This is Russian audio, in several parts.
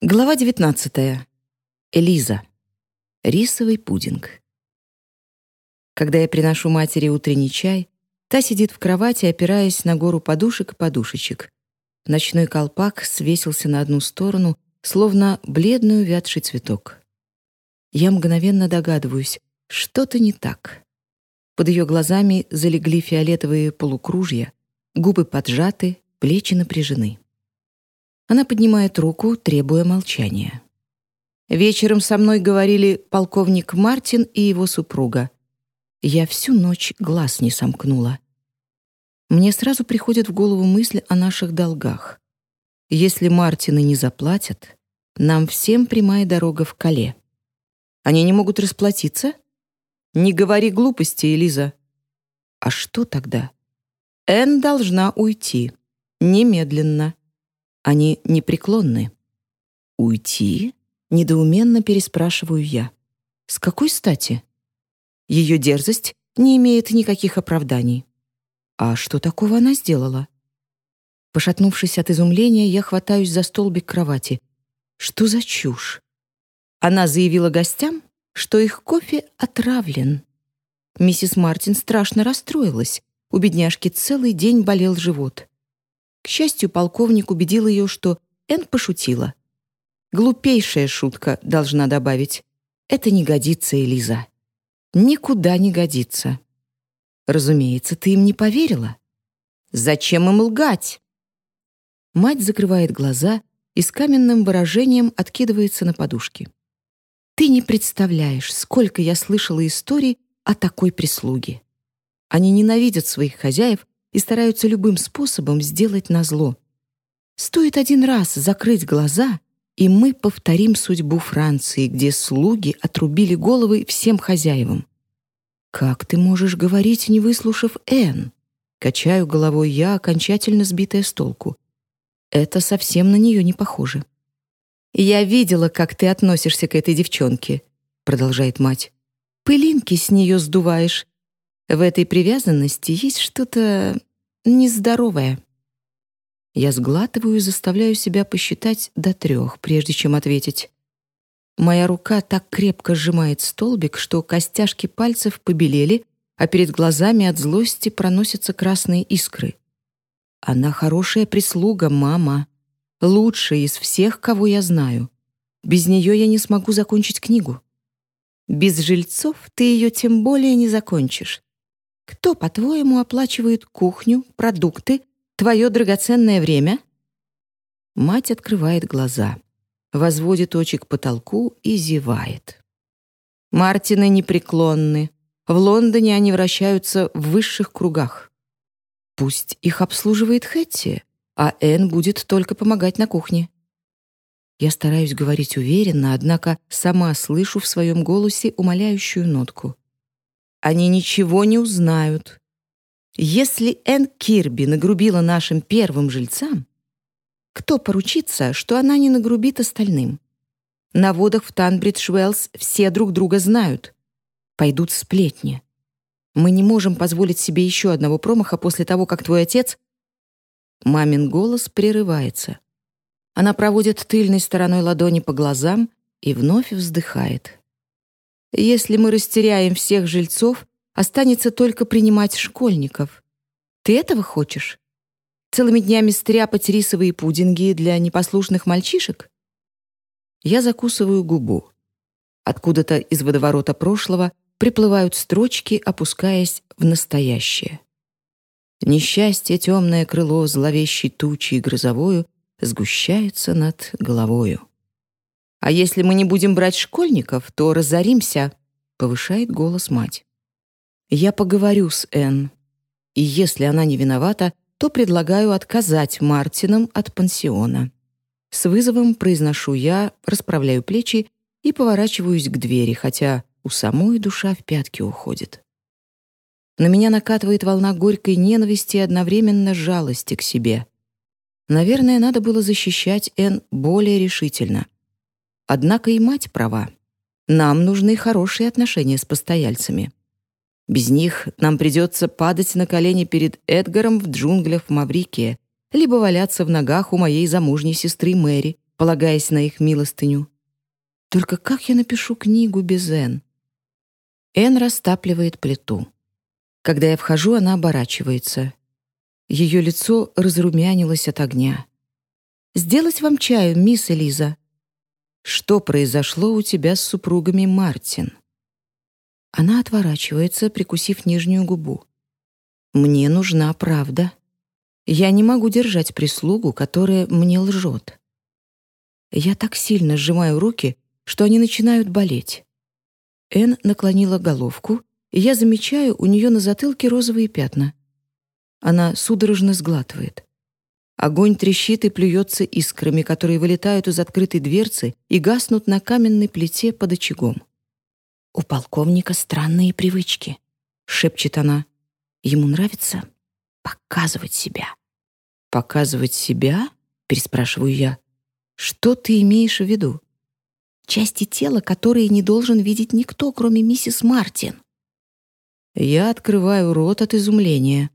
Глава 19. Элиза. Рисовый пудинг. Когда я приношу матери утренний чай, та сидит в кровати, опираясь на гору подушек и подушечек. Ночной колпак свесился на одну сторону, словно бледный увядший цветок. Я мгновенно догадываюсь, что-то не так. Под ее глазами залегли фиолетовые полукружья, губы поджаты, плечи напряжены. Она поднимает руку, требуя молчания. Вечером со мной говорили полковник Мартин и его супруга. Я всю ночь глаз не сомкнула. Мне сразу приходит в голову мысль о наших долгах. Если Мартины не заплатят, нам всем прямая дорога в Кале. Они не могут расплатиться? Не говори глупости, Элиза. А что тогда? Энн должна уйти. Немедленно. Они непреклонны. «Уйти?» — недоуменно переспрашиваю я. «С какой стати?» Ее дерзость не имеет никаких оправданий. А что такого она сделала? Пошатнувшись от изумления, я хватаюсь за столбик кровати. Что за чушь? Она заявила гостям, что их кофе отравлен. Миссис Мартин страшно расстроилась. У бедняжки целый день болел живот. К счастью, полковник убедил ее, что Энн пошутила. Глупейшая шутка, должна добавить. Это не годится, Элиза. Никуда не годится. Разумеется, ты им не поверила. Зачем им лгать? Мать закрывает глаза и с каменным выражением откидывается на подушки. Ты не представляешь, сколько я слышала историй о такой прислуге. Они ненавидят своих хозяев и стараются любым способом сделать назло. Стоит один раз закрыть глаза, и мы повторим судьбу Франции, где слуги отрубили головы всем хозяевам. «Как ты можешь говорить, не выслушав Энн?» Качаю головой я, окончательно сбитая с толку. Это совсем на нее не похоже. «Я видела, как ты относишься к этой девчонке», — продолжает мать. «Пылинки с нее сдуваешь, в этой привязанности есть что-то нездоровое. Я сглатываю и заставляю себя посчитать до трех, прежде чем ответить. Моя рука так крепко сжимает столбик, что костяшки пальцев побелели, а перед глазами от злости проносятся красные искры. Она хорошая прислуга, мама. Лучшая из всех, кого я знаю. Без нее я не смогу закончить книгу. Без жильцов ты ее тем более не закончишь. Кто, по-твоему, оплачивает кухню, продукты, твое драгоценное время?» Мать открывает глаза, возводит очи к потолку и зевает. Мартины непреклонны. В Лондоне они вращаются в высших кругах. Пусть их обслуживает Хэтти, а Энн будет только помогать на кухне. Я стараюсь говорить уверенно, однако сама слышу в своем голосе умоляющую нотку они ничего не узнают. Если Энн Кирби нагрубила нашим первым жильцам, кто поручится, что она не нагрубит остальным? На водах в Танбридж-Уэллс все друг друга знают. Пойдут сплетни. Мы не можем позволить себе еще одного промаха после того, как твой отец... Мамин голос прерывается. Она проводит тыльной стороной ладони по глазам и вновь вздыхает. Если мы растеряем всех жильцов, останется только принимать школьников. Ты этого хочешь? Целыми днями стряпать рисовые пудинги для непослушных мальчишек? Я закусываю губу. Откуда-то из водоворота прошлого приплывают строчки, опускаясь в настоящее. Несчастье, темное крыло, зловещей тучи и грозовою сгущается над головою. А если мы не будем брать школьников, то разоримся, повышает голос мать. Я поговорю с Энн. И если она не виновата, то предлагаю отказать Мартинам от пансиона. С вызовом произношу я, расправляю плечи и поворачиваюсь к двери, хотя у самой душа в пятки уходит. На меня накатывает волна горькой ненависти и одновременно жалости к себе. Наверное, надо было защищать Энн более решительно — Однако и мать права. Нам нужны хорошие отношения с постояльцами. Без них нам придется падать на колени перед Эдгаром в джунглях в Маврикии, либо валяться в ногах у моей замужней сестры Мэри, полагаясь на их милостыню. Только как я напишу книгу без Эн? Эн растапливает плиту. Когда я вхожу, она оборачивается. Ее лицо разрумянилось от огня. «Сделать вам чаю, мисс Элиза?» «Что произошло у тебя с супругами Мартин?» Она отворачивается, прикусив нижнюю губу. «Мне нужна правда. Я не могу держать прислугу, которая мне лжет». Я так сильно сжимаю руки, что они начинают болеть. Эн наклонила головку, и я замечаю у нее на затылке розовые пятна. Она судорожно сглатывает. Огонь трещит и плюется искрами, которые вылетают из открытой дверцы и гаснут на каменной плите под очагом. «У полковника странные привычки», — шепчет она. «Ему нравится показывать себя». «Показывать себя?» — переспрашиваю я. «Что ты имеешь в виду?» «Части тела, которые не должен видеть никто, кроме миссис Мартин». Я открываю рот от изумления.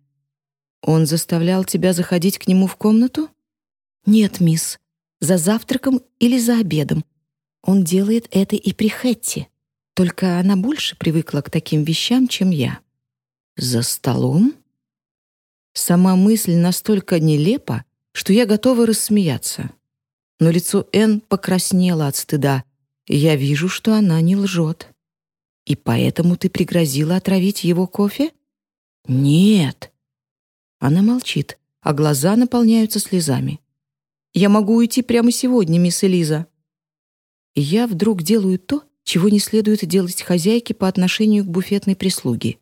«Он заставлял тебя заходить к нему в комнату?» «Нет, мисс. За завтраком или за обедом. Он делает это и при Хэтти. Только она больше привыкла к таким вещам, чем я. За столом? Сама мысль настолько нелепа, что я готова рассмеяться. Но лицо Энн покраснело от стыда, и я вижу, что она не лжет. И поэтому ты пригрозила отравить его кофе? Нет. Она молчит, а глаза наполняются слезами. Я могу уйти прямо сегодня, мисс Элиза. Я вдруг делаю то, чего не следует делать хозяйке по отношению к буфетной прислуге.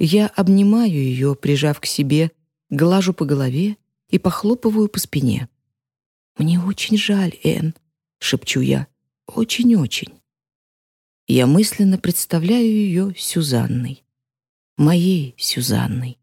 Я обнимаю ее, прижав к себе, глажу по голове и похлопываю по спине. «Мне очень жаль, Энн», — шепчу я, — «очень-очень». Я мысленно представляю ее Сюзанной, моей Сюзанной.